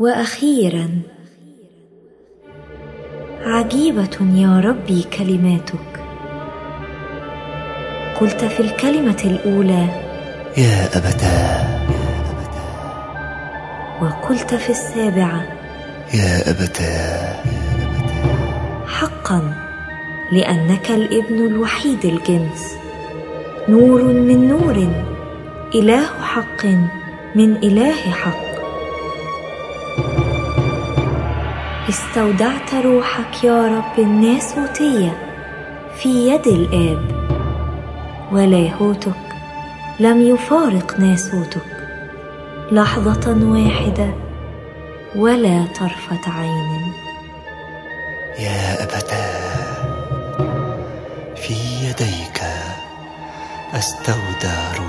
وأخيرا. عجيبة يا ربي كلماتك. قلت في الكلمة الأولى. يا أبتاه. وقلت في السابعة. يا أبتاه. حقا لأنك الابن الوحيد الجنس. نور من نور إله حق من إله حق. استودعت روحك يا رب الناسوتيه في يد الآب ولاهوتك لم يفارق ناسوتك لحظة واحدة ولا طرفة عين. يا أبتاه في يديك أستودع روحي